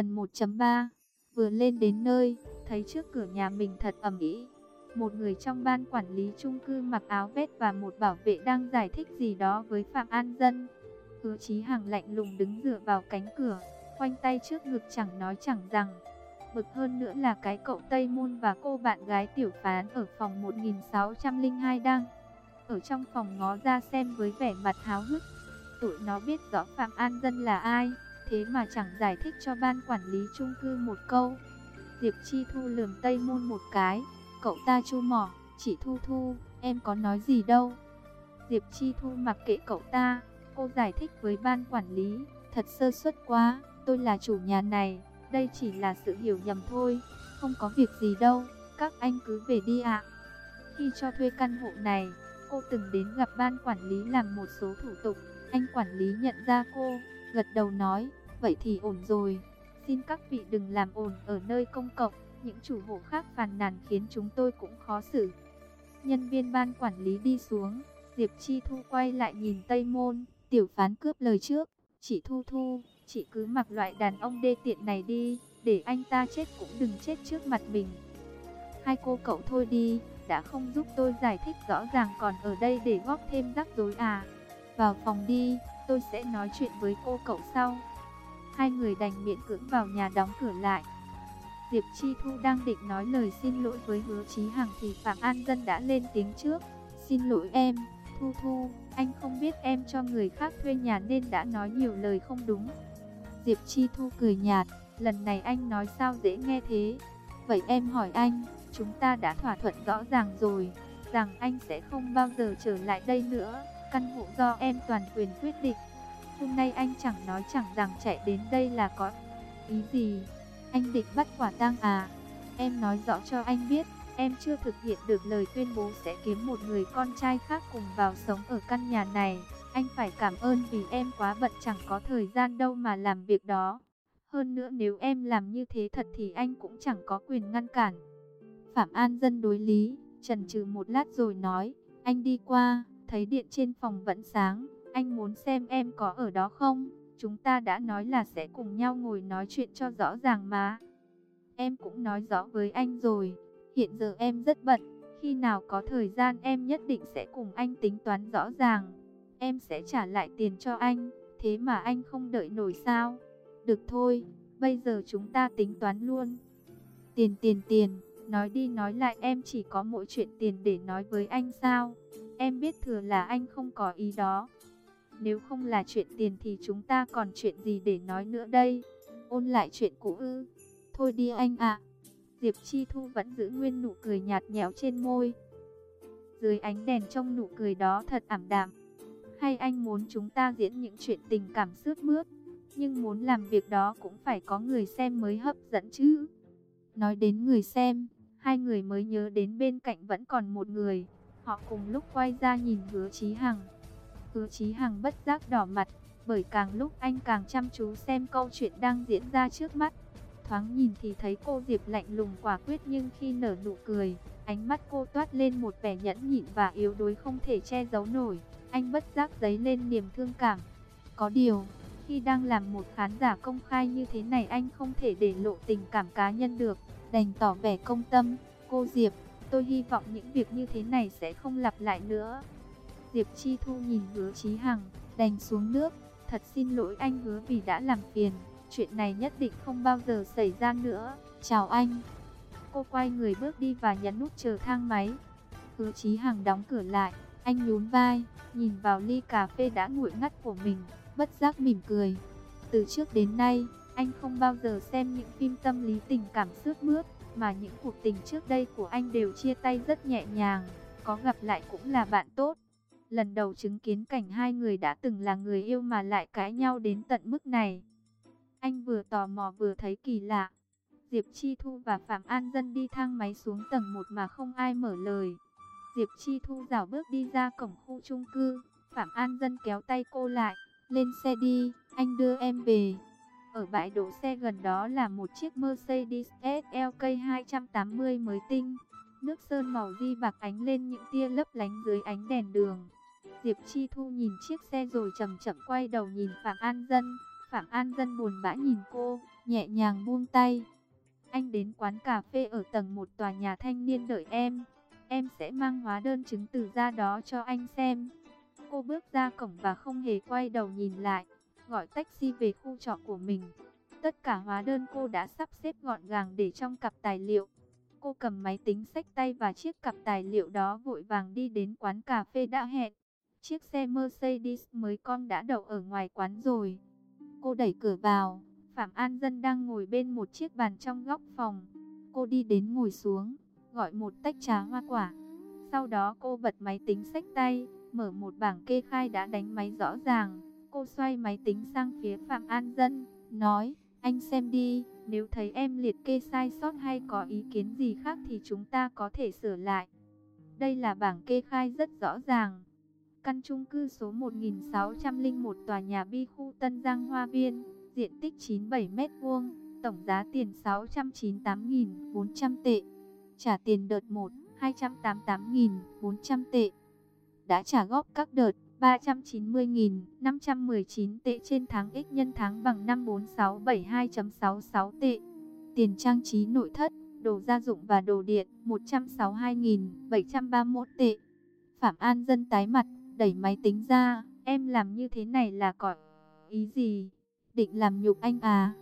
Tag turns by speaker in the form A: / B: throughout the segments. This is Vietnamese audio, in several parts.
A: Phần 1.3 Vừa lên đến nơi, thấy trước cửa nhà mình thật ẩm ý. Một người trong ban quản lý chung cư mặc áo vest và một bảo vệ đang giải thích gì đó với Phạm An Dân. Hứa Chí Hằng lạnh lùng đứng dựa vào cánh cửa, khoanh tay trước ngực chẳng nói chẳng rằng. Bực hơn nữa là cái cậu Tây Môn và cô bạn gái tiểu phán ở phòng 1602 đang ở trong phòng ngó ra xem với vẻ mặt háo hức. Tụi nó biết rõ Phạm An Dân là ai, thế mà chẳng giải thích cho ban quản lý chung cư một câu. Diệp Chi Thu lườm Tây Môn một cái, cậu ta chu mỏ, chỉ Thu Thu, em có nói gì đâu. Diệp Chi Thu mặc kệ cậu ta, cô giải thích với ban quản lý, thật sơ suất quá, tôi là chủ nhà này, đây chỉ là sự hiểu nhầm thôi, không có việc gì đâu, các anh cứ về đi ạ. Khi cho thuê căn hộ này, cô từng đến gặp ban quản lý làm một số thủ tục, anh quản lý nhận ra cô, gật đầu nói, vậy thì ổn rồi, xin các vị đừng làm ồn ở nơi công cộng, những chủ hộ khác phàn nàn khiến chúng tôi cũng khó xử. Nhân viên ban quản lý đi xuống, Diệp Chi Thu quay lại nhìn Tây Môn, tiểu phán cướp lời trước, chị Thu Thu, chị cứ mặc loại đàn ông đê tiện này đi, để anh ta chết cũng đừng chết trước mặt mình. Hai cô cậu thôi đi, đã không giúp tôi giải thích rõ ràng còn ở đây để góp thêm rắc rối à. Vào phòng đi, tôi sẽ nói chuyện với cô cậu sau. Hai người đành miễn cưỡng vào nhà đóng cửa lại. Diệp Chi Thu đang định nói lời xin lỗi với hứa Chí Hằng thì Phạm An Dân đã lên tiếng trước. Xin lỗi em, Thu Thu, anh không biết em cho người khác thuê nhà nên đã nói nhiều lời không đúng. Diệp Chi Thu cười nhạt, lần này anh nói sao dễ nghe thế. Vậy em hỏi anh, chúng ta đã thỏa thuận rõ ràng rồi, rằng anh sẽ không bao giờ trở lại đây nữa, căn hộ do em toàn quyền quyết định. Hôm nay anh chẳng nói chẳng rằng chạy đến đây là có ý gì. Anh định bắt quả tang à? Em nói rõ cho anh biết, em chưa thực hiện được lời tuyên bố sẽ kiếm một người con trai khác cùng vào sống ở căn nhà này. Anh phải cảm ơn vì em quá bận chẳng có thời gian đâu mà làm việc đó. Hơn nữa nếu em làm như thế thật thì anh cũng chẳng có quyền ngăn cản. Phạm An Dân đối lý, trần trừ một lát rồi nói, anh đi qua, thấy điện trên phòng vẫn sáng, anh muốn xem em có ở đó không? Chúng ta đã nói là sẽ cùng nhau ngồi nói chuyện cho rõ ràng mà. Em cũng nói rõ với anh rồi, hiện giờ em rất bận, khi nào có thời gian em nhất định sẽ cùng anh tính toán rõ ràng. Em sẽ trả lại tiền cho anh, thế mà anh không đợi nổi sao? Được thôi, bây giờ chúng ta tính toán luôn. Tiền tiền tiền, nói đi nói lại em chỉ có mỗi chuyện tiền để nói với anh sao? Em biết thừa là anh không có ý đó. Nếu không là chuyện tiền thì chúng ta còn chuyện gì để nói nữa đây? Ôn lại chuyện cũ ư? Thôi đi anh ạ. Diệp Chi Thu vẫn giữ nguyên nụ cười nhạt nhẽo trên môi. Dưới ánh đèn trong nụ cười đó thật ảm đạm. Hay anh muốn chúng ta diễn những chuyện tình cảm sướt mướt, nhưng muốn làm việc đó cũng phải có người xem mới hấp dẫn chứ. Nói đến người xem, hai người mới nhớ đến bên cạnh vẫn còn một người. Họ cùng lúc quay ra nhìn hứa Chí Hằng. Hứa Chí Hằng bất giác đỏ mặt, bởi càng lúc anh càng chăm chú xem câu chuyện đang diễn ra trước mắt. Thoáng nhìn thì thấy cô Diệp lạnh lùng quả quyết nhưng khi nở nụ cười, ánh mắt cô toát lên một vẻ nhẫn nhịn và yếu đuối không thể che giấu nổi. Anh bất giác dấy lên niềm thương cảm. Có điều, khi đang làm một khán giả công khai như thế này anh không thể để lộ tình cảm cá nhân được, đành tỏ vẻ công tâm. Cô Diệp, tôi hy vọng những việc như thế này sẽ không lặp lại nữa. Diệp Chi Thu nhìn hứa Chí Hằng, đành xuống nước. Thật xin lỗi anh hứa vì đã làm phiền. Chuyện này nhất định không bao giờ xảy ra nữa. Chào anh. Cô quay người bước đi và nhấn nút chờ thang máy. Hứa Chí Hằng đóng cửa lại. Anh nhún vai, nhìn vào ly cà phê đã nguội ngắt của mình, bất giác mỉm cười. Từ trước đến nay, anh không bao giờ xem những phim tâm lý tình cảm sướt mướt, mà những cuộc tình trước đây của anh đều chia tay rất nhẹ nhàng, có gặp lại cũng là bạn tốt. Lần đầu chứng kiến cảnh hai người đã từng là người yêu mà lại cãi nhau đến tận mức này. Anh vừa tò mò vừa thấy kỳ lạ. Diệp Chi Thu và Phạm An Dân đi thang máy xuống tầng 1 mà không ai mở lời. Diệp Chi Thu dạo bước đi ra cổng khu chung cư. Phạm An Dân kéo tay cô lại. Lên xe đi, anh đưa em về. Ở bãi đỗ xe gần đó là một chiếc Mercedes SLK 280 mới tinh. Nước sơn màu di bạc ánh lên những tia lấp lánh dưới ánh đèn đường. Diệp Chi Thu nhìn chiếc xe rồi chậm chậm quay đầu nhìn Phạm An Dân. Phạm An Dân buồn bã nhìn cô, nhẹ nhàng buông tay. Anh đến quán cà phê ở tầng một tòa nhà thanh niên đợi em. Em sẽ mang hóa đơn chứng từ ra đó cho anh xem. Cô bước ra cổng và không hề quay đầu nhìn lại, gọi taxi về khu trọ của mình. Tất cả hóa đơn cô đã sắp xếp gọn gàng để trong cặp tài liệu. Cô cầm máy tính sách tay và chiếc cặp tài liệu đó vội vàng đi đến quán cà phê đã hẹn. Chiếc xe Mercedes mới con đã đậu ở ngoài quán rồi. Cô đẩy cửa vào, Phạm An Dân đang ngồi bên một chiếc bàn trong góc phòng. Cô đi đến ngồi xuống, gọi một tách trà hoa quả. Sau đó cô bật máy tính sách tay, mở một bảng kê khai đã đánh máy rõ ràng. Cô xoay máy tính sang phía Phạm An Dân, nói, anh xem đi, nếu thấy em liệt kê sai sót hay có ý kiến gì khác thì chúng ta có thể sửa lại. Đây là bảng kê khai rất rõ ràng. Căn chung cư số 1601 tòa nhà Bi khu Tân Giang Hoa Viên, diện tích 97 m2, tổng giá tiền 698.400 tệ. Trả tiền đợt 1, 288.400 tệ. Đã trả góp các đợt 390.519 tệ trên tháng X nhân tháng bằng 54672.66 tệ. Tiền trang trí nội thất, đồ gia dụng và đồ điện 162.731 tệ. Phạm An Dân tái mặt, đẩy máy tính ra, em làm như thế này là có ý gì? Định làm nhục anh à?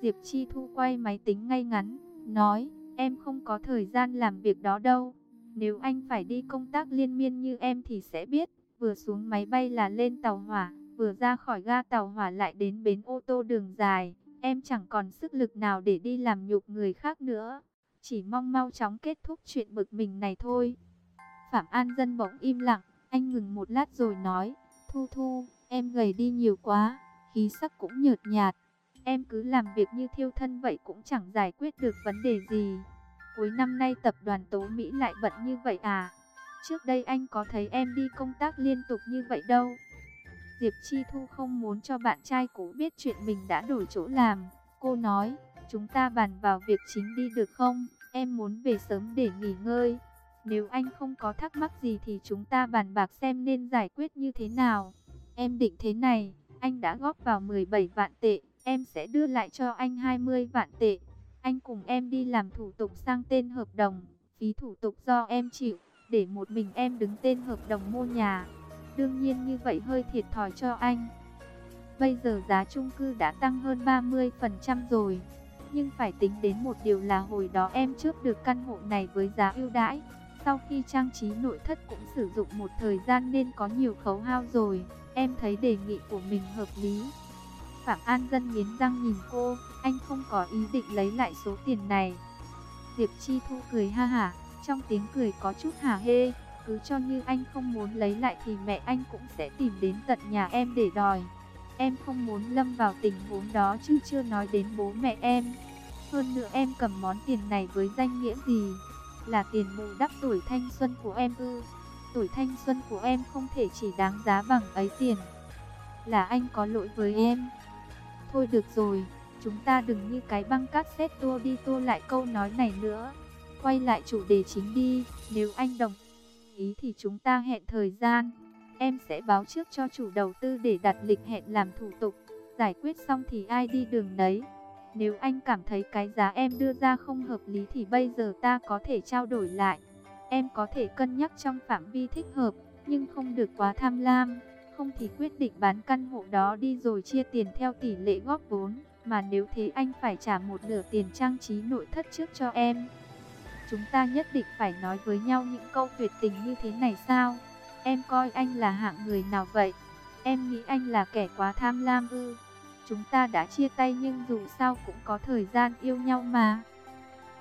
A: Diệp Chi Thu quay máy tính ngay ngắn, nói, em không có thời gian làm việc đó đâu. Nếu anh phải đi công tác liên miên như em thì sẽ biết, vừa xuống máy bay là lên tàu hỏa, vừa ra khỏi ga tàu hỏa lại đến bến ô tô đường dài. Em chẳng còn sức lực nào để đi làm nhục người khác nữa. Chỉ mong mau chóng kết thúc chuyện bực mình này thôi. Phạm An Dân bỗng im lặng, anh ngừng một lát rồi nói, Thu Thu, em gầy đi nhiều quá, khí sắc cũng nhợt nhạt. Em cứ làm việc như thiêu thân vậy cũng chẳng giải quyết được vấn đề gì. Cuối năm nay tập đoàn Tố Mỹ lại bận như vậy à? Trước đây anh có thấy em đi công tác liên tục như vậy đâu. Diệp Chi Thu không muốn cho bạn trai cũ biết chuyện mình đã đổi chỗ làm. Cô nói, chúng ta bàn vào việc chính đi được không? Em muốn về sớm để nghỉ ngơi. Nếu anh không có thắc mắc gì thì chúng ta bàn bạc xem nên giải quyết như thế nào. Em định thế này, anh đã góp vào 17 vạn tệ, em sẽ đưa lại cho anh 20 vạn tệ. Anh cùng em đi làm thủ tục sang tên hợp đồng, phí thủ tục do em chịu, để một mình em đứng tên hợp đồng mua nhà. Đương nhiên như vậy hơi thiệt thòi cho anh. Bây giờ giá chung cư đã tăng hơn 30% rồi. Nhưng phải tính đến một điều là hồi đó em trước được căn hộ này với giá ưu đãi. Sau khi trang trí nội thất cũng sử dụng một thời gian nên có nhiều khấu hao rồi. Em thấy đề nghị của mình hợp lý. Phạm An Dân nghiến răng nhìn cô, anh không có ý định lấy lại số tiền này. Diệp Chi Thu cười ha hả, trong tiếng cười có chút hả hê, cứ cho như anh không muốn lấy lại thì mẹ anh cũng sẽ tìm đến tận nhà em để đòi. Em không muốn lâm vào tình huống đó chứ chưa nói đến bố mẹ em. Hơn nữa em cầm món tiền này với danh nghĩa gì? Là tiền bù đắp tuổi thanh xuân của em ư? Tuổi thanh xuân của em không thể chỉ đáng giá bằng ấy tiền. Là anh có lỗi với em. Thôi được rồi, chúng ta đừng như cái băng cát xét tua đi tua lại câu nói này nữa. Quay lại chủ đề chính đi, nếu anh đồng ý thì chúng ta hẹn thời gian. Em sẽ báo trước cho chủ đầu tư để đặt lịch hẹn làm thủ tục. Giải quyết xong thì ai đi đường đấy. Nếu anh cảm thấy cái giá em đưa ra không hợp lý thì bây giờ ta có thể trao đổi lại. Em có thể cân nhắc trong phạm vi thích hợp, nhưng không được quá tham lam. Không thì quyết định bán căn hộ đó đi rồi chia tiền theo tỷ lệ góp vốn. Mà nếu thế anh phải trả một nửa tiền trang trí nội thất trước cho em. Chúng ta nhất định phải nói với nhau những câu tuyệt tình như thế này sao? Em coi anh là hạng người nào vậy? Em nghĩ anh là kẻ quá tham lam ư? Chúng ta đã chia tay nhưng dù sao cũng có thời gian yêu nhau mà.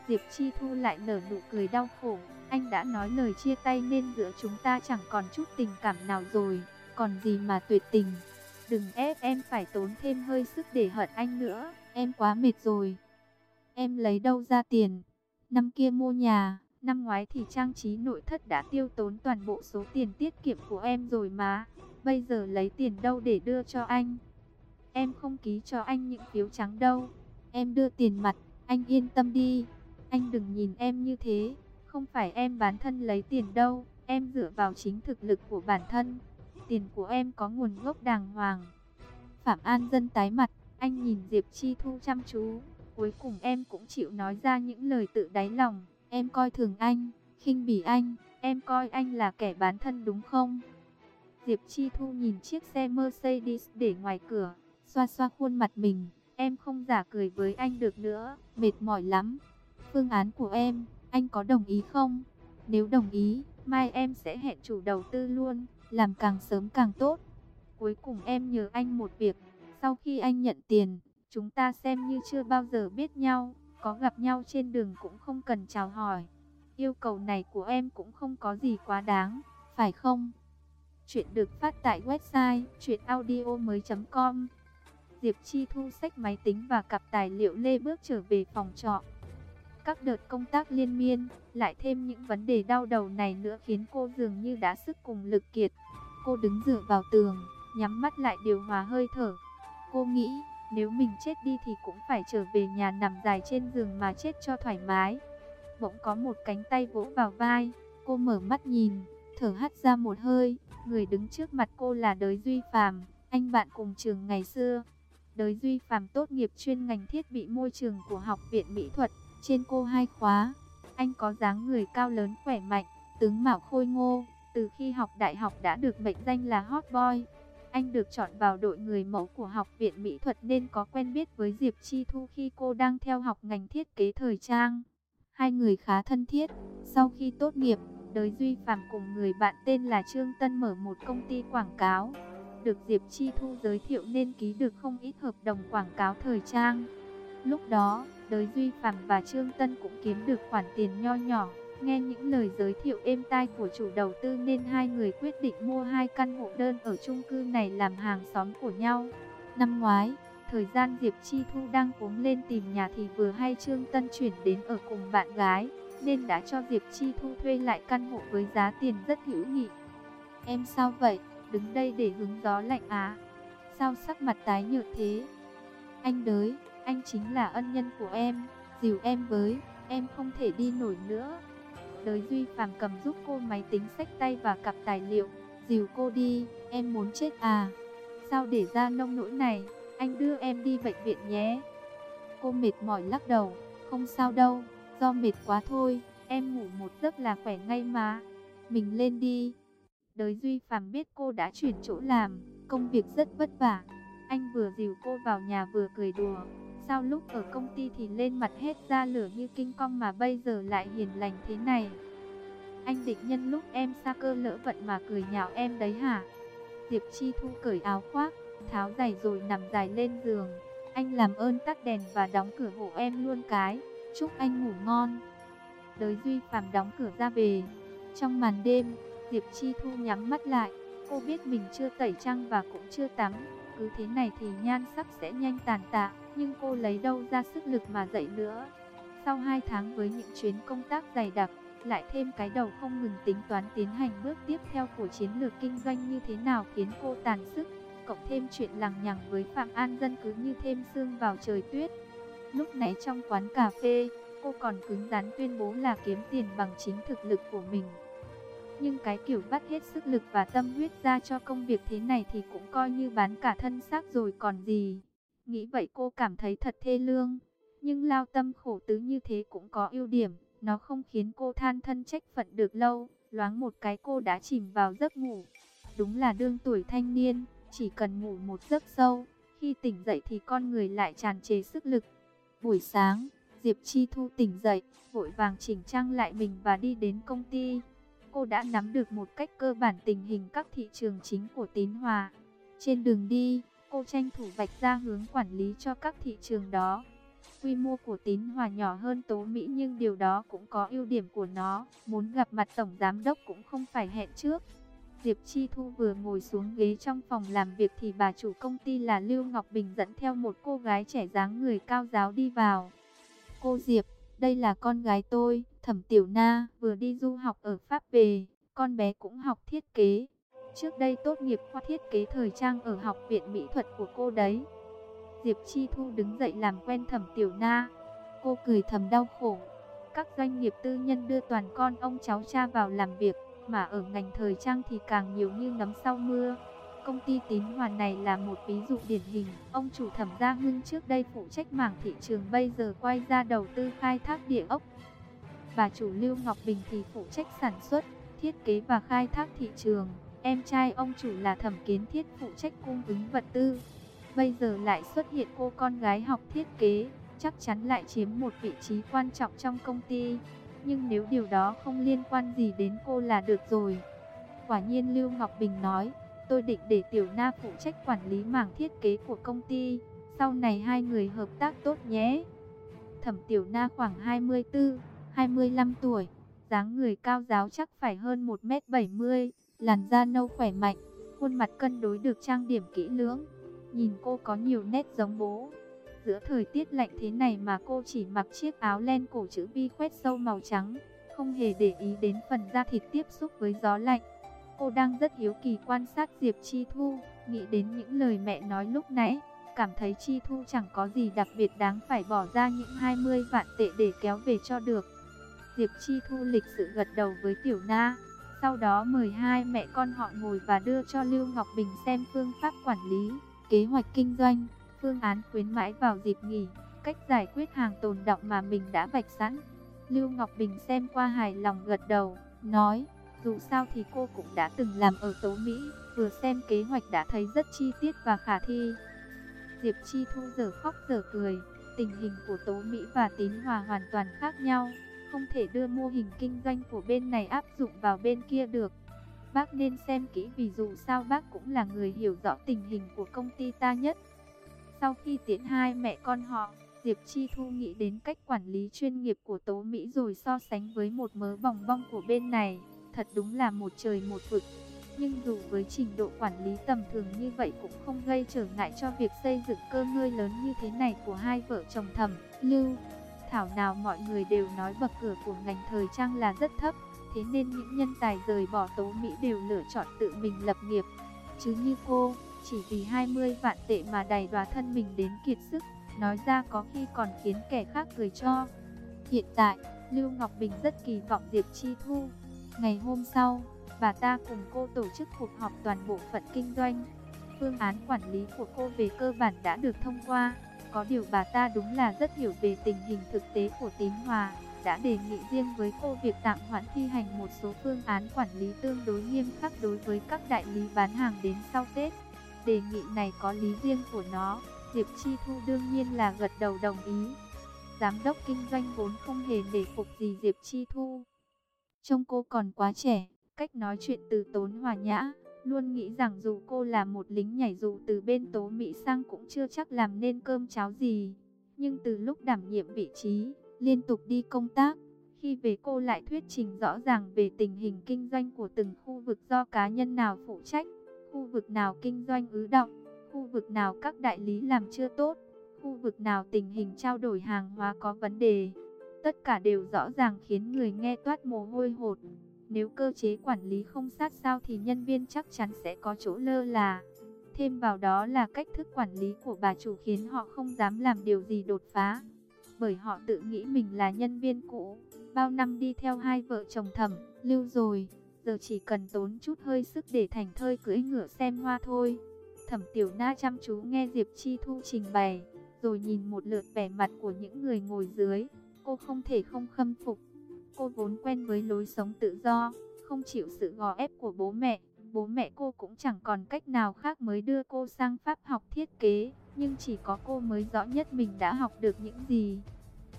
A: Diệp Chi Thu lại nở nụ cười đau khổ. Anh đã nói lời chia tay nên giữa chúng ta chẳng còn chút tình cảm nào rồi. Còn gì mà tuyệt tình. Đừng ép em phải tốn thêm hơi sức để hận anh nữa. Em quá mệt rồi. Em lấy đâu ra tiền? Năm kia mua nhà, năm ngoái thì trang trí nội thất đã tiêu tốn toàn bộ số tiền tiết kiệm của em rồi mà. Bây giờ lấy tiền đâu để đưa cho anh? Em không ký cho anh những phiếu trắng đâu. Em đưa tiền mặt, anh yên tâm đi. Anh đừng nhìn em như thế. Không phải em bán thân lấy tiền đâu. Em dựa vào chính thực lực của bản thân. Tiền của em có nguồn gốc đàng hoàng. Phạm An Dân tái mặt, anh nhìn Diệp Chi Thu chăm chú. Cuối cùng em cũng chịu nói ra những lời tự đáy lòng. Em coi thường anh, khinh bỉ anh, em coi anh là kẻ bán thân đúng không? Diệp Chi Thu nhìn chiếc xe Mercedes để ngoài cửa, xoa xoa khuôn mặt mình. Em không giả cười với anh được nữa, mệt mỏi lắm. Phương án của em, anh có đồng ý không? Nếu đồng ý, mai em sẽ hẹn chủ đầu tư luôn, làm càng sớm càng tốt. Cuối cùng em nhờ anh một việc, sau khi anh nhận tiền, chúng ta xem như chưa bao giờ biết nhau, có gặp nhau trên đường cũng không cần chào hỏi. Yêu cầu này của em cũng không có gì quá đáng, phải không? Chuyện được phát tại website chuyenaudio.com Diệp Chi thu sách máy tính và cặp tài liệu lê bước trở về phòng trọ. Các đợt công tác liên miên, lại thêm những vấn đề đau đầu này nữa khiến cô dường như đã sức cùng lực kiệt. Cô đứng dựa vào tường, nhắm mắt lại điều hòa hơi thở. Cô nghĩ, nếu mình chết đi thì cũng phải trở về nhà nằm dài trên giường mà chết cho thoải mái. Bỗng có một cánh tay vỗ vào vai, cô mở mắt nhìn, thở hắt ra một hơi. Người đứng trước mặt cô là Đới Duy Phàm, anh bạn cùng trường ngày xưa. Đới Duy Phạm tốt nghiệp chuyên ngành thiết bị môi trường của Học viện Mỹ thuật, trên cô hai khóa. Anh có dáng người cao lớn khỏe mạnh, tướng mạo khôi ngô, từ khi học đại học đã được mệnh danh là hot boy. Anh được chọn vào đội người mẫu của Học viện Mỹ thuật nên có quen biết với Diệp Chi Thu khi cô đang theo học ngành thiết kế thời trang. Hai người khá thân thiết. Sau khi tốt nghiệp, Đới Duy Phạm cùng người bạn tên là Trương Tân mở một công ty quảng cáo. Được Diệp Chi Thu giới thiệu nên ký được không ít hợp đồng quảng cáo thời trang. Lúc đó, Đới Duy Phạm và Trương Tân cũng kiếm được khoản tiền nho nhỏ. Nghe những lời giới thiệu êm tai của chủ đầu tư nên hai người quyết định mua hai căn hộ đơn ở chung cư này làm hàng xóm của nhau. Năm ngoái, thời gian Diệp Chi Thu đang cuống lên tìm nhà thì vừa hay Trương Tân chuyển đến ở cùng bạn gái, nên đã cho Diệp Chi Thu thuê lại căn hộ với giá tiền rất hữu nghị. Em sao vậy? Đứng đây để hứng gió lạnh á? Sao sắc mặt tái nhợt thế? Anh đới, anh chính là ân nhân của em, dìu em với, em không thể đi nổi nữa. Đới Duy Phàm cầm giúp cô máy tính sách tay và cặp tài liệu, dìu cô đi, em muốn chết à? Sao để ra nông nỗi này, anh đưa em đi bệnh viện nhé. Cô mệt mỏi lắc đầu, không sao đâu, do mệt quá thôi, em ngủ một giấc là khỏe ngay mà. Mình lên đi. Đới Duy Phàm biết cô đã chuyển chỗ làm, công việc rất vất vả. Anh vừa dìu cô vào nhà vừa cười đùa. Sao lúc ở công ty thì lên mặt hết ra lửa như kinh cong mà bây giờ lại hiền lành thế này? Anh định nhân lúc em xa cơ lỡ vận mà cười nhạo em đấy hả? Diệp Chi Thu cởi áo khoác, tháo giày rồi nằm dài lên giường. Anh làm ơn tắt đèn và đóng cửa hộ em luôn cái. Chúc anh ngủ ngon. Đới Duy Phạm đóng cửa ra về. Trong màn đêm, Diệp Chi Thu nhắm mắt lại. Cô biết mình chưa tẩy trang và cũng chưa tắm. Cứ thế này thì nhan sắc sẽ nhanh tàn tạ. Nhưng cô lấy đâu ra sức lực mà dậy nữa. Sau 2 tháng với những chuyến công tác dày đặc, lại thêm cái đầu không ngừng tính toán tiến hành bước tiếp theo của chiến lược kinh doanh như thế nào khiến cô tàn sức. Cộng thêm chuyện lằng nhằng với Phạm An Dân cứ như thêm sương vào trời tuyết. Lúc nãy trong quán cà phê, cô còn cứng rắn tuyên bố là kiếm tiền bằng chính thực lực của mình. Nhưng cái kiểu vắt hết sức lực và tâm huyết ra cho công việc thế này thì cũng coi như bán cả thân xác rồi còn gì. Nghĩ vậy cô cảm thấy thật thê lương. Nhưng lao tâm khổ tứ như thế cũng có ưu điểm. Nó không khiến cô than thân trách phận được lâu. Loáng một cái cô đã chìm vào giấc ngủ. Đúng là đương tuổi thanh niên, chỉ cần ngủ một giấc sâu. Khi tỉnh dậy thì con người lại tràn trề sức lực. Buổi sáng, Diệp Chi Thu tỉnh dậy, vội vàng chỉnh trang lại mình và đi đến công ty. Cô đã nắm được một cách cơ bản tình hình các thị trường chính của Tín Hòa. Trên đường đi, cô tranh thủ vạch ra hướng quản lý cho các thị trường đó. Quy mô của Tín Hòa nhỏ hơn Tố Mỹ nhưng điều đó cũng có ưu điểm của nó. Muốn gặp mặt Tổng Giám Đốc cũng không phải hẹn trước. Diệp Chi Thu vừa ngồi xuống ghế trong phòng làm việc thì bà chủ công ty là Lưu Ngọc Bình dẫn theo một cô gái trẻ dáng người cao giáo đi vào. Cô Diệp, đây là con gái tôi, Thẩm Tiểu Na, vừa đi du học ở Pháp về, con bé cũng học thiết kế. Trước đây tốt nghiệp khoa thiết kế thời trang ở Học viện Mỹ thuật của cô đấy. Diệp Chi Thu đứng dậy làm quen Thẩm Tiểu Na. Cô cười thầm đau khổ. Các doanh nghiệp tư nhân đưa toàn con ông cháu cha vào làm việc, mà ở ngành thời trang thì càng nhiều như nấm sau mưa. Công ty tín hoàn này là một ví dụ điển hình. Ông chủ thẩm gia hưng trước đây phụ trách mảng thị trường bây giờ quay ra đầu tư khai thác địa ốc. Bà chủ Lưu Ngọc Bình thì phụ trách sản xuất, thiết kế và khai thác thị trường. Em trai ông chủ là thẩm kiến thiết phụ trách cung ứng vật tư. Bây giờ lại xuất hiện cô con gái học thiết kế, chắc chắn lại chiếm một vị trí quan trọng trong công ty. Nhưng nếu điều đó không liên quan gì đến cô là được rồi. Quả nhiên Lưu Ngọc Bình nói, tôi định để Tiểu Na phụ trách quản lý mảng thiết kế của công ty. Sau này hai người hợp tác tốt nhé. Thẩm Tiểu Na khoảng 24, 25 tuổi, dáng người cao giáo chắc phải hơn 1m70, làn da nâu khỏe mạnh, khuôn mặt cân đối được trang điểm kỹ lưỡng. Nhìn cô có nhiều nét giống bố. Giữa thời tiết lạnh thế này mà cô chỉ mặc chiếc áo len cổ chữ V khoét sâu màu trắng, không hề để ý đến phần da thịt tiếp xúc với gió lạnh. Cô đang rất hiếu kỳ quan sát Diệp Chi Thu, nghĩ đến những lời mẹ nói lúc nãy, cảm thấy Chi Thu chẳng có gì đặc biệt đáng phải bỏ ra những 20 vạn tệ để kéo về cho được. Diệp Chi Thu lịch sự gật đầu với Tiểu Na, sau đó mời hai mẹ con họ ngồi và đưa cho Lưu Ngọc Bình xem phương pháp quản lý, kế hoạch kinh doanh, phương án khuyến mãi vào dịp nghỉ, cách giải quyết hàng tồn động mà mình đã vạch sẵn. Lưu Ngọc Bình xem qua hài lòng gật đầu, nói, dù sao thì cô cũng đã từng làm ở Tố Mỹ, vừa xem kế hoạch đã thấy rất chi tiết và khả thi. Diệp Chi Thu giờ khóc giờ cười, tình hình của Tố Mỹ và Tín Hòa hoàn toàn khác nhau, không thể đưa mô hình kinh doanh của bên này áp dụng vào bên kia được. Bác nên xem kỹ vì dù sao bác cũng là người hiểu rõ tình hình của công ty ta nhất. Sau khi tiễn hai mẹ con họ, Diệp Chi Thu nghĩ đến cách quản lý chuyên nghiệp của Tố Mỹ rồi so sánh với một mớ bòng bong của bên này thật đúng là một trời một vực. Nhưng dù với trình độ quản lý tầm thường như vậy cũng không gây trở ngại cho việc xây dựng cơ ngơi lớn như thế này của hai vợ chồng thẩm, lưu. Thảo nào mọi người đều nói bậc cửa của ngành thời trang là rất thấp, thế nên những nhân tài rời bỏ tố Mỹ đều lựa chọn tự mình lập nghiệp. Chứ như cô, chỉ vì 20 vạn tệ mà đầy đoá thân mình đến kiệt sức, nói ra có khi còn khiến kẻ khác cười cho. Hiện tại, Lưu Ngọc Bình rất kỳ vọng Diệp Chi Thu Ngày hôm sau, bà ta cùng cô tổ chức cuộc họp toàn bộ phận kinh doanh. Phương án quản lý của cô về cơ bản đã được thông qua. Có điều bà ta đúng là rất hiểu về tình hình thực tế của Tín Hòa, đã đề nghị riêng với cô việc tạm hoãn thi hành một số phương án quản lý tương đối nghiêm khắc đối với các đại lý bán hàng đến sau Tết. Đề nghị này có lý riêng của nó, Diệp Chi Thu đương nhiên là gật đầu đồng ý. Giám đốc kinh doanh vốn không hề nể phục gì Diệp Chi Thu, Trông cô còn quá trẻ, cách nói chuyện từ tốn hòa nhã, luôn nghĩ rằng dù cô là một lính nhảy dù từ bên tố Mỹ sang cũng chưa chắc làm nên cơm cháo gì. Nhưng từ lúc đảm nhiệm vị trí, liên tục đi công tác, khi về cô lại thuyết trình rõ ràng về tình hình kinh doanh của từng khu vực do cá nhân nào phụ trách, khu vực nào kinh doanh ứ động, khu vực nào các đại lý làm chưa tốt, khu vực nào tình hình trao đổi hàng hóa có vấn đề. Tất cả đều rõ ràng khiến người nghe toát mồ hôi hột. Nếu cơ chế quản lý không sát sao thì nhân viên chắc chắn sẽ có chỗ lơ là. Thêm vào đó là cách thức quản lý của bà chủ khiến họ không dám làm điều gì đột phá. Bởi họ tự nghĩ mình là nhân viên cũ, bao năm đi theo hai vợ chồng thẩm, lưu rồi, giờ chỉ cần tốn chút hơi sức để thành thơi cưỡi ngựa xem hoa thôi. Thẩm Tiểu Na chăm chú nghe Diệp Chi Thu trình bày, rồi nhìn một lượt vẻ mặt của những người ngồi dưới, cô không thể không khâm phục. Cô vốn quen với lối sống tự do, không chịu sự gò ép của bố mẹ. Bố mẹ cô cũng chẳng còn cách nào khác mới đưa cô sang Pháp học thiết kế, nhưng chỉ có cô mới rõ nhất mình đã học được những gì.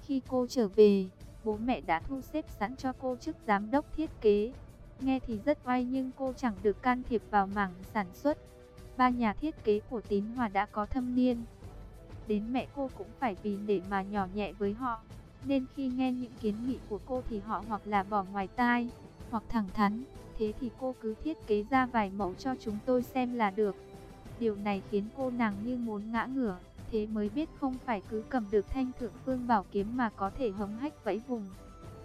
A: Khi cô trở về, bố mẹ đã thu xếp sẵn cho cô chức giám đốc thiết kế. Nghe thì rất oai nhưng cô chẳng được can thiệp vào mảng sản xuất. Ba nhà thiết kế của Tín Hòa đã có thâm niên. Đến mẹ cô cũng phải vì để mà nhỏ nhẹ với họ nên khi nghe những kiến nghị của cô thì họ hoặc là bỏ ngoài tai, hoặc thẳng thắn, thế thì cô cứ thiết kế ra vài mẫu cho chúng tôi xem là được. Điều này khiến cô nàng như muốn ngã ngửa, thế mới biết không phải cứ cầm được thanh thượng phương bảo kiếm mà có thể hống hách vẫy vùng.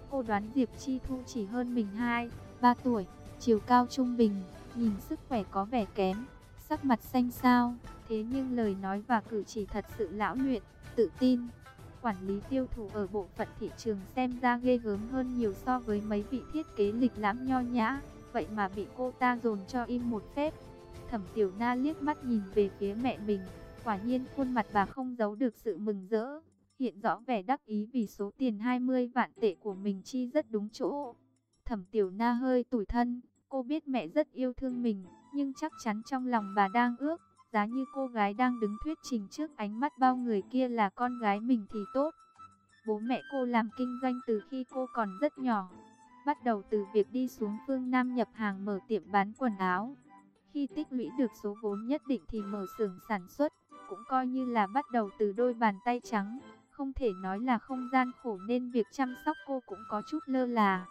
A: Cô đoán Diệp Chi Thu chỉ hơn mình 2, 3 tuổi, chiều cao trung bình, nhìn sức khỏe có vẻ kém, sắc mặt xanh xao, thế nhưng lời nói và cử chỉ thật sự lão luyện, tự tin quản lý tiêu thụ ở bộ phận thị trường xem ra ghê gớm hơn nhiều so với mấy vị thiết kế lịch lãm nho nhã, vậy mà bị cô ta dồn cho im một phép. Thẩm Tiểu Na liếc mắt nhìn về phía mẹ mình, quả nhiên khuôn mặt bà không giấu được sự mừng rỡ, hiện rõ vẻ đắc ý vì số tiền 20 vạn tệ của mình chi rất đúng chỗ. Thẩm Tiểu Na hơi tủi thân, cô biết mẹ rất yêu thương mình, nhưng chắc chắn trong lòng bà đang ước, giá như cô gái đang đứng thuyết trình trước ánh mắt bao người kia là con gái mình thì tốt. Bố mẹ cô làm kinh doanh từ khi cô còn rất nhỏ, bắt đầu từ việc đi xuống phương Nam nhập hàng mở tiệm bán quần áo. Khi tích lũy được số vốn nhất định thì mở xưởng sản xuất, cũng coi như là bắt đầu từ đôi bàn tay trắng. Không thể nói là không gian khổ nên việc chăm sóc cô cũng có chút lơ là.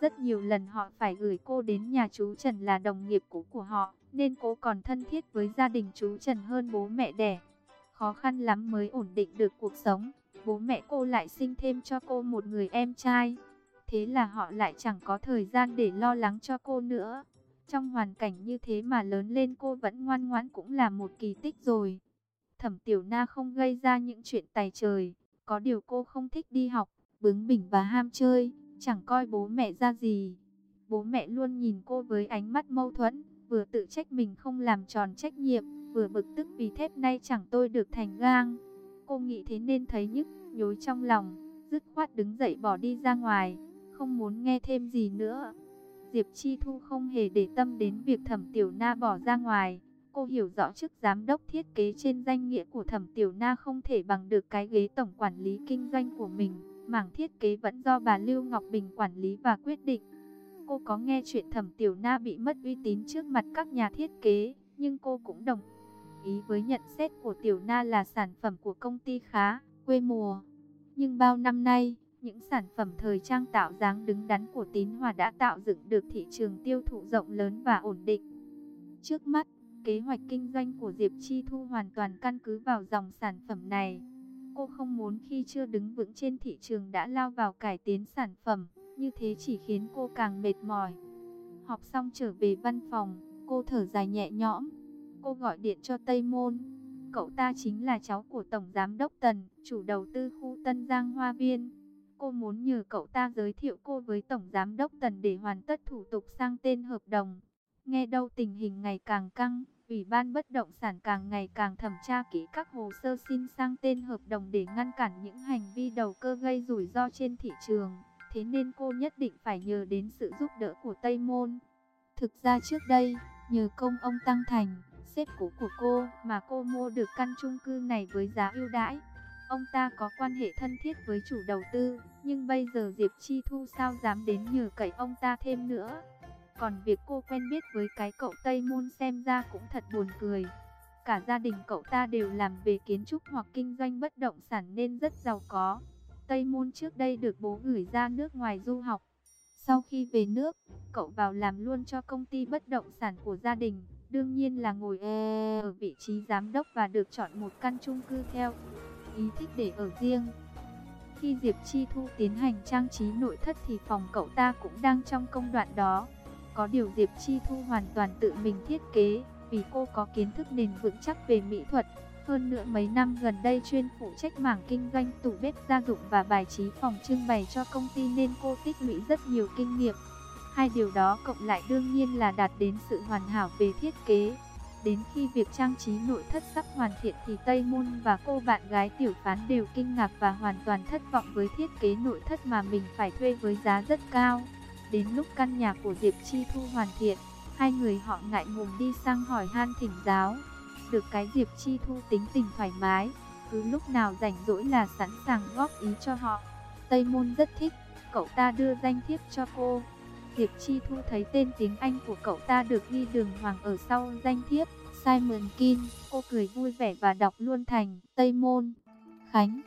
A: Rất nhiều lần họ phải gửi cô đến nhà chú Trần là đồng nghiệp cũ của họ, nên cô còn thân thiết với gia đình chú Trần hơn bố mẹ đẻ. Khó khăn lắm mới ổn định được cuộc sống, bố mẹ cô lại sinh thêm cho cô một người em trai. Thế là họ lại chẳng có thời gian để lo lắng cho cô nữa. Trong hoàn cảnh như thế mà lớn lên cô vẫn ngoan ngoãn cũng là một kỳ tích rồi. Thẩm Tiểu Na không gây ra những chuyện tài trời, có điều cô không thích đi học, bướng bỉnh và ham chơi, chẳng coi bố mẹ ra gì. Bố mẹ luôn nhìn cô với ánh mắt mâu thuẫn, vừa tự trách mình không làm tròn trách nhiệm, vừa bực tức vì thép nay chẳng tôi được thành gang. Cô nghĩ thế nên thấy nhức, nhối trong lòng, dứt khoát đứng dậy bỏ đi ra ngoài, không muốn nghe thêm gì nữa. Diệp Chi Thu không hề để tâm đến việc Thẩm Tiểu Na bỏ ra ngoài. Cô hiểu rõ chức giám đốc thiết kế trên danh nghĩa của Thẩm Tiểu Na không thể bằng được cái ghế tổng quản lý kinh doanh của mình. Mảng thiết kế vẫn do bà Lưu Ngọc Bình quản lý và quyết định. Cô có nghe chuyện Thẩm Tiểu Na bị mất uy tín trước mặt các nhà thiết kế, nhưng cô cũng đồng ý với nhận xét của Tiểu Na là sản phẩm của công ty khá, quê mùa. Nhưng bao năm nay, những sản phẩm thời trang tạo dáng đứng đắn của Tín Hòa đã tạo dựng được thị trường tiêu thụ rộng lớn và ổn định. Trước mắt, kế hoạch kinh doanh của Diệp Chi Thu hoàn toàn căn cứ vào dòng sản phẩm này. Cô không muốn khi chưa đứng vững trên thị trường đã lao vào cải tiến sản phẩm, như thế chỉ khiến cô càng mệt mỏi. Học xong trở về văn phòng, cô thở dài nhẹ nhõm. Cô gọi điện cho Tây Môn. Cậu ta chính là cháu của Tổng Giám Đốc Tần, chủ đầu tư khu Tân Giang Hoa Viên. Cô muốn nhờ cậu ta giới thiệu cô với Tổng Giám Đốc Tần để hoàn tất thủ tục sang tên hợp đồng. Nghe đâu tình hình ngày càng căng, Ủy ban bất động sản càng ngày càng thẩm tra kỹ các hồ sơ xin sang tên hợp đồng để ngăn cản những hành vi đầu cơ gây rủi ro trên thị trường. Thế nên cô nhất định phải nhờ đến sự giúp đỡ của Tây Môn. Thực ra trước đây, nhờ công ông Tăng Thành, sếp cũ của cô mà cô mua được căn chung cư này với giá ưu đãi. Ông ta có quan hệ thân thiết với chủ đầu tư, nhưng bây giờ Diệp Chi Thu sao dám đến nhờ cậy ông ta thêm nữa. Còn việc cô quen biết với cái cậu Tây Môn xem ra cũng thật buồn cười. Cả gia đình cậu ta đều làm về kiến trúc hoặc kinh doanh bất động sản nên rất giàu có. Tây Môn trước đây được bố gửi ra nước ngoài du học. Sau khi về nước, cậu vào làm luôn cho công ty bất động sản của gia đình. Đương nhiên là ngồi ở vị trí giám đốc và được chọn một căn chung cư theo ý thích để ở riêng. Khi Diệp Chi Thu tiến hành trang trí nội thất thì phòng cậu ta cũng đang trong công đoạn đó. Có điều Diệp Chi Thu hoàn toàn tự mình thiết kế, vì cô có kiến thức nền vững chắc về mỹ thuật. Hơn nữa mấy năm gần đây chuyên phụ trách mảng kinh doanh tủ bếp gia dụng và bài trí phòng trưng bày cho công ty nên cô tích lũy rất nhiều kinh nghiệm. Hai điều đó cộng lại đương nhiên là đạt đến sự hoàn hảo về thiết kế. Đến khi việc trang trí nội thất sắp hoàn thiện thì Tây Môn và cô bạn gái tiểu phán đều kinh ngạc và hoàn toàn thất vọng với thiết kế nội thất mà mình phải thuê với giá rất cao. Đến lúc căn nhà của Diệp Chi Thu hoàn thiện, hai người họ ngại ngùng đi sang hỏi han thỉnh giáo. Được cái Diệp Chi Thu tính tình thoải mái, cứ lúc nào rảnh rỗi là sẵn sàng góp ý cho họ. Tây Môn rất thích, cậu ta đưa danh thiếp cho cô. Diệp Chi Thu thấy tên tiếng Anh của cậu ta được ghi đường hoàng ở sau danh thiếp, Simon Kin. Cô cười vui vẻ và đọc luôn thành Tây Môn, Khánh.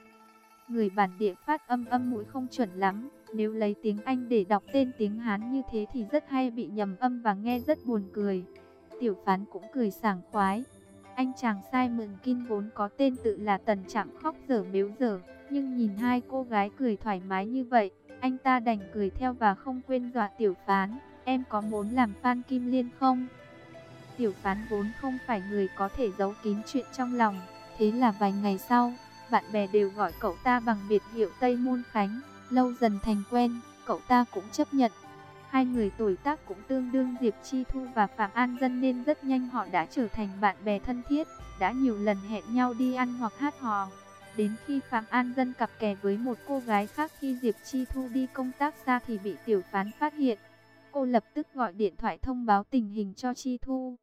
A: Người bản địa phát âm âm mũi không chuẩn lắm, nếu lấy tiếng Anh để đọc tên tiếng Hán như thế thì rất hay bị nhầm âm và nghe rất buồn cười. Tiểu phán cũng cười sảng khoái. Anh chàng Simon Kin vốn có tên tự là Tần Trạm khóc dở mếu dở, nhưng nhìn hai cô gái cười thoải mái như vậy, anh ta đành cười theo và không quên dọa tiểu phán. Em có muốn làm fan Kim Liên không? Tiểu phán vốn không phải người có thể giấu kín chuyện trong lòng, thế là vài ngày sau, bạn bè đều gọi cậu ta bằng biệt hiệu Tây Môn Khánh. Lâu dần thành quen, cậu ta cũng chấp nhận. Hai người tuổi tác cũng tương đương Diệp Chi Thu và Phạm An Dân nên rất nhanh họ đã trở thành bạn bè thân thiết, đã nhiều lần hẹn nhau đi ăn hoặc hát hò. Đến khi Phạm An Dân cặp kè với một cô gái khác khi Diệp Chi Thu đi công tác xa thì bị tiểu phán phát hiện. Cô lập tức gọi điện thoại thông báo tình hình cho Chi Thu.